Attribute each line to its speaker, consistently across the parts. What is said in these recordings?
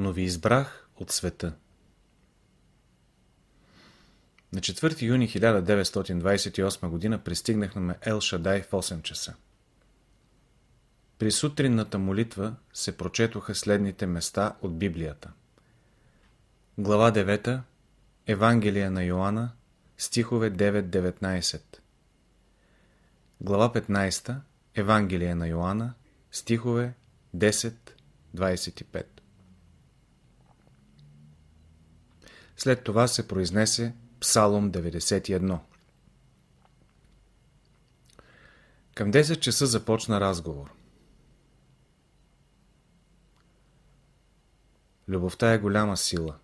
Speaker 1: но ви избрах от света. На 4 юни 1928 г. пристигнахме на Ел Шадай в 8 часа. При сутринната молитва се прочетоха следните места от Библията. Глава 9. Евангелие на Йоанна, стихове 9-19. Глава 15. Евангелие на Йоанна, стихове 10-25. След това се произнесе Псалом 91. Към 10 часа започна разговор. Любовта е голяма сила.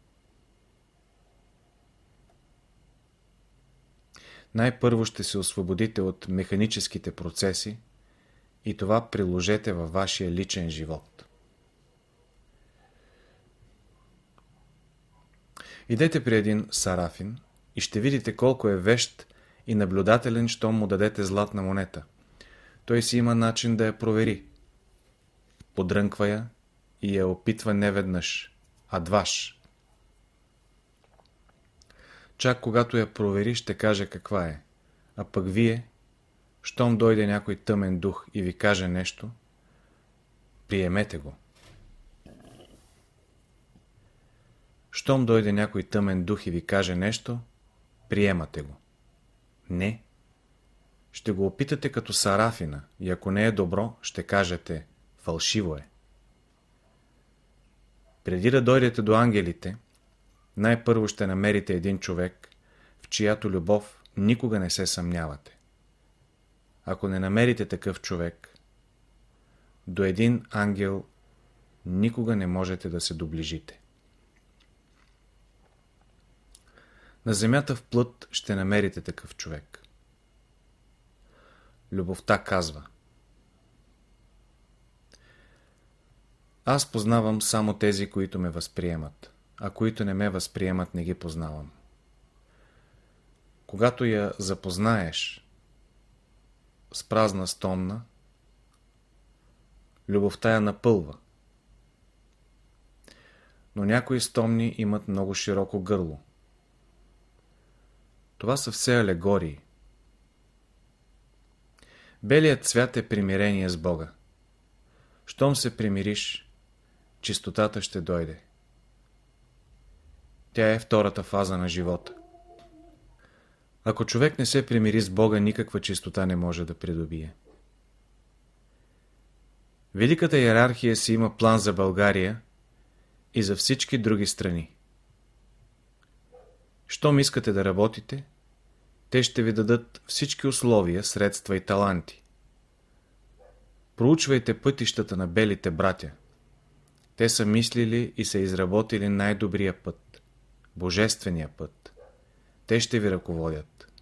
Speaker 1: Най-първо ще се освободите от механическите процеси и това приложете във вашия личен живот. Идете при един сарафин и ще видите колко е вещ и наблюдателен, щом му дадете златна монета. Той си има начин да я провери. Подрънква я и я опитва не веднъж, а дваш. Чак когато я провери, ще каже каква е. А пък вие, щом дойде някой тъмен дух и ви каже нещо, приемете го. Щом дойде някой тъмен дух и ви каже нещо, приемате го. Не. Ще го опитате като сарафина и ако не е добро, ще кажете фалшиво е. Преди да дойдете до ангелите, най-първо ще намерите един човек, в чиято любов никога не се съмнявате. Ако не намерите такъв човек, до един ангел никога не можете да се доближите. На земята в плът ще намерите такъв човек. Любовта казва Аз познавам само тези, които ме възприемат, а които не ме възприемат, не ги познавам. Когато я запознаеш с празна стомна, любовта я напълва. Но някои стомни имат много широко гърло. Това са все алегории. Белият цвят е примирение с Бога. Щом се примириш, чистотата ще дойде. Тя е втората фаза на живота. Ако човек не се примири с Бога, никаква чистота не може да придобие. Великата иерархия си има план за България и за всички други страни. Щом искате да работите, те ще ви дадат всички условия, средства и таланти. Проучвайте пътищата на белите братя. Те са мислили и са изработили най-добрия път, божествения път. Те ще ви ръководят.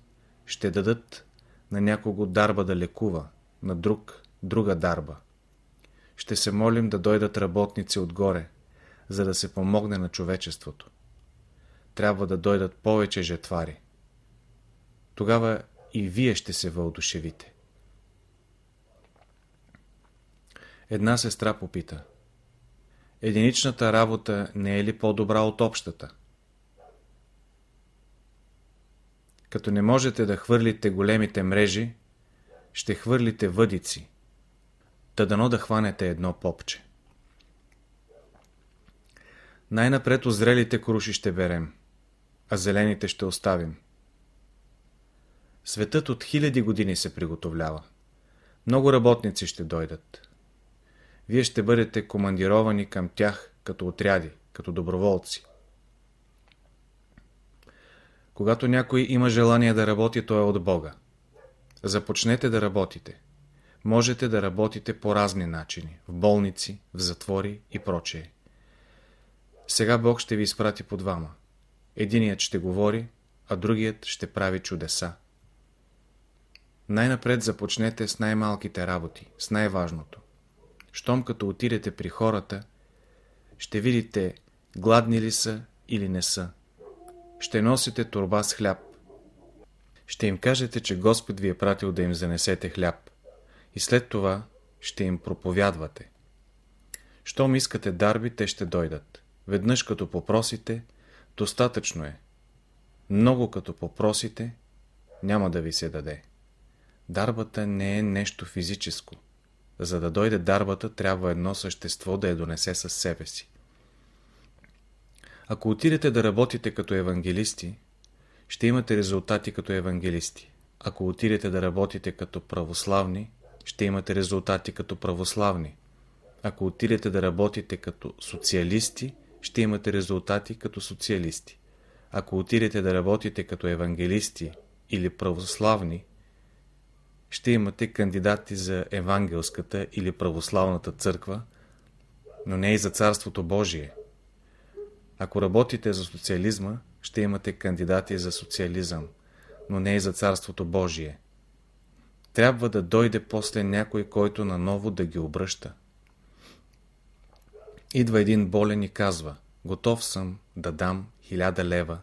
Speaker 1: Ще дадат на някого дарба да лекува, на друг друга дарба. Ще се молим да дойдат работници отгоре, за да се помогне на човечеството трябва да дойдат повече жетвари. Тогава и вие ще се въодушевите. Една сестра попита. Единичната работа не е ли по-добра от общата? Като не можете да хвърлите големите мрежи, ще хвърлите въдици. Та дано да хванете едно попче. Най-напред озрелите круши ще берем а зелените ще оставим. Светът от хиляди години се приготовлява. Много работници ще дойдат. Вие ще бъдете командировани към тях като отряди, като доброволци. Когато някой има желание да работи, то е от Бога. Започнете да работите. Можете да работите по разни начини. В болници, в затвори и прочее. Сега Бог ще ви изпрати по двама. Единият ще говори, а другият ще прави чудеса. Най-напред започнете с най-малките работи, с най-важното. Щом като отидете при хората, ще видите гладни ли са или не са. Ще носите турба с хляб. Ще им кажете, че Господ ви е пратил да им занесете хляб. И след това ще им проповядвате. Щом искате дарби, те ще дойдат. Веднъж като попросите, достатъчно е. Много като попросите, няма да ви се даде. Дарбата не е нещо физическо. За да дойде дарбата, трябва едно същество да я донесе със себе си. Ако отидете да работите като евангелисти, ще имате резултати като евангелисти. Ако отидете да работите като православни, ще имате резултати като православни. Ако отидете да работите като социалисти, ще имате резултати като социалисти. Ако отидете да работите като евангелисти или православни, ще имате кандидати за евангелската или православната църква, но не и за Царството Божие. Ако работите за социализма, ще имате кандидати за социализъм, но не и за Царството Божие. Трябва да дойде после някой, който наново да ги обръща. Идва един болен и казва, готов съм да дам хиляда лева,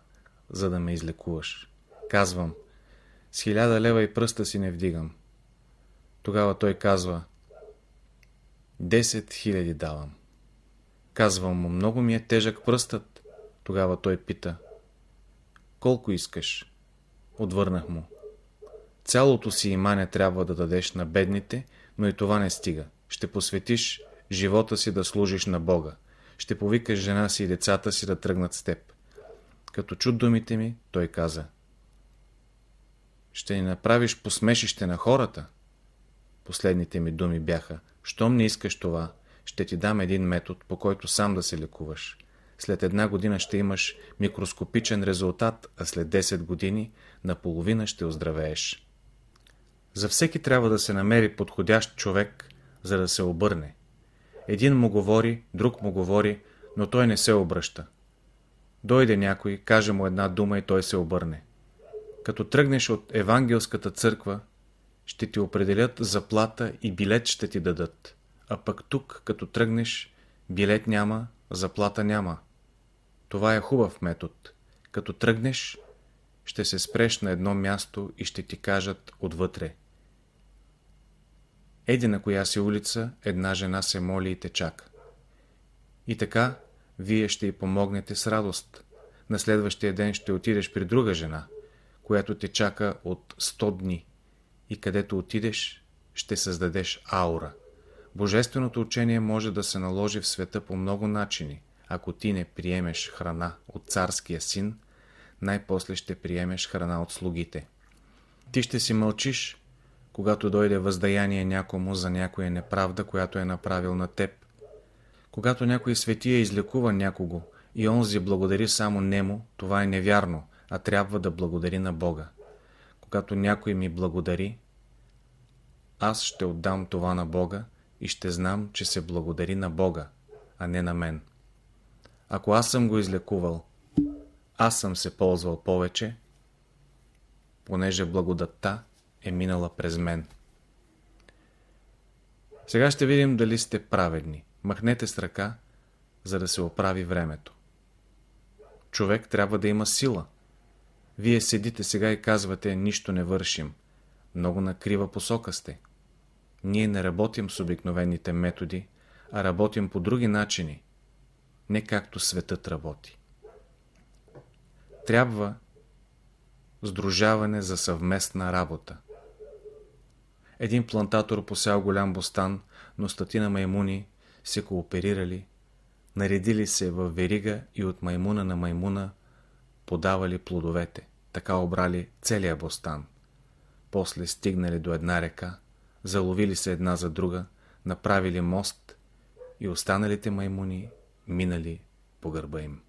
Speaker 1: за да ме излекуваш. Казвам, с хиляда лева и пръста си не вдигам. Тогава той казва, 10 хиляди давам. Казвам му, много ми е тежък пръстът. Тогава той пита, колко искаш? Отвърнах му. Цялото си имане трябва да дадеш на бедните, но и това не стига. Ще посветиш живота си да служиш на Бога. Ще повикаш жена си и децата си да тръгнат с теб. Като чуд думите ми, той каза. Ще ни направиш посмешище на хората? Последните ми думи бяха. Щом не искаш това, ще ти дам един метод, по който сам да се лекуваш. След една година ще имаш микроскопичен резултат, а след 10 години наполовина ще оздравееш. За всеки трябва да се намери подходящ човек, за да се обърне. Един му говори, друг му говори, но той не се обръща. Дойде някой, каже му една дума и той се обърне. Като тръгнеш от евангелската църква, ще ти определят заплата и билет ще ти дадат. А пък тук, като тръгнеш, билет няма, заплата няма. Това е хубав метод. Като тръгнеш, ще се спреш на едно място и ще ти кажат отвътре. Еди на коя си улица една жена се моли и те чака. И така, вие ще й помогнете с радост. На следващия ден ще отидеш при друга жена, която те чака от 100 дни. И където отидеш, ще създадеш аура. Божественото учение може да се наложи в света по много начини. Ако ти не приемеш храна от царския син, най-после ще приемеш храна от слугите. Ти ще си мълчиш, когато дойде въздаяние някому за някоя неправда, която е направил на теб. Когато някой светия излекува някого и онзи благодари само нему, това е невярно, а трябва да благодари на Бога. Когато някой ми благодари, аз ще отдам това на Бога и ще знам, че се благодари на Бога, а не на мен. Ако аз съм го излекувал, аз съм се ползвал повече, понеже благодатта е минала през мен. Сега ще видим дали сте праведни. Махнете с ръка, за да се оправи времето. Човек трябва да има сила. Вие седите сега и казвате, нищо не вършим. Много на крива посока сте. Ние не работим с обикновените методи, а работим по други начини, не както светът работи. Трябва сдружаване за съвместна работа. Един плантатор посял голям бостан, но статина маймуни се кооперирали, наредили се в верига и от маймуна на маймуна подавали плодовете. Така обрали целия бостан. После стигнали до една река, заловили се една за друга, направили мост и останалите маймуни минали по гърба им.